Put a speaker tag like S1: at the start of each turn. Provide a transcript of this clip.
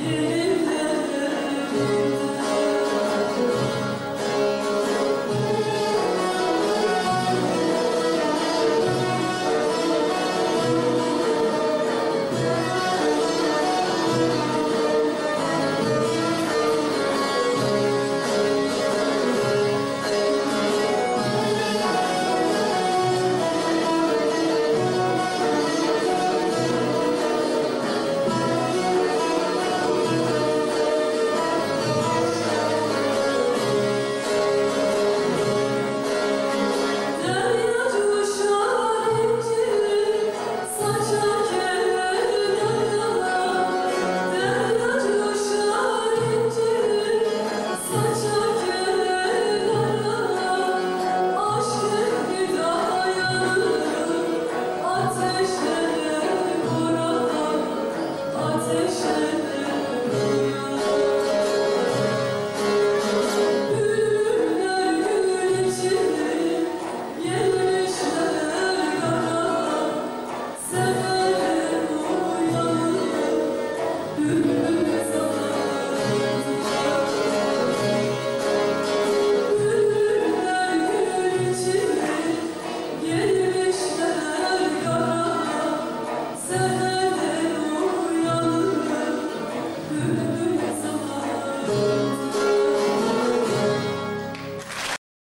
S1: Yeah.